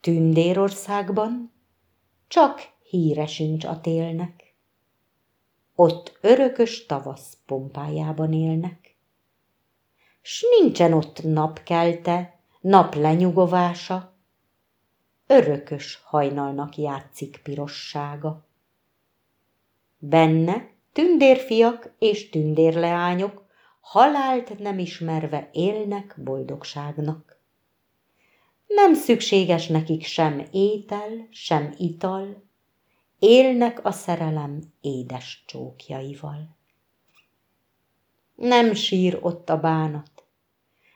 Tündérországban csak híre sincs a télnek. Ott örökös tavasz pompájában élnek. S nincsen ott napkelte, nap lenyugovása, örökös hajnalnak játszik pirossága. Benne tündérfiak és tündérleányok halált nem ismerve élnek boldogságnak. Nem szükséges nekik sem étel, sem ital, élnek a szerelem édes csókjaival. Nem sír ott a bánat,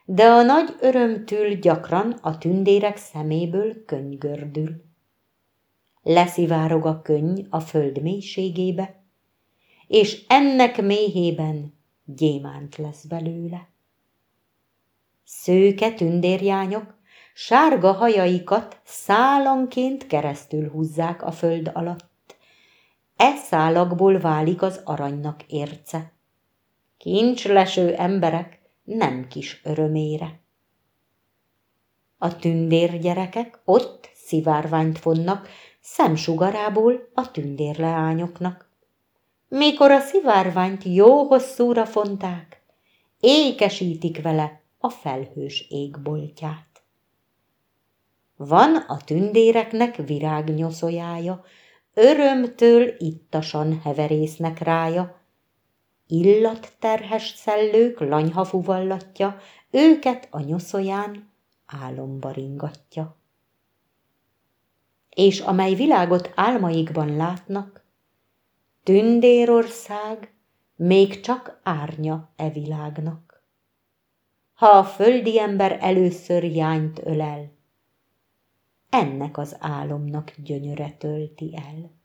de a nagy örömtől gyakran a tündérek szeméből könygördül. Leszivárog a könny a föld mélységébe, és ennek méhében gyémánt lesz belőle. Szőke tündérjányok sárga hajaikat szálanként keresztül húzzák a föld alatt. E szálakból válik az aranynak érce. Kincsleső emberek nem kis örömére. A tündérgyerekek ott szivárványt vonnak szemsugarából a tündérleányoknak. Mikor a szivárványt jó hosszúra fonták, ékesítik vele a felhős égboltját. Van a tündéreknek virágnyoszójája, örömtől ittasan heverésznek rája, illatterhes szellők lanyha fuvallatja, őket a nyoszoján álomba ringatja. És amely világot álmaikban látnak, tündérország még csak árnya e világnak. Ha a földi ember először jányt ölel, ennek az álomnak gyönyöre tölti el.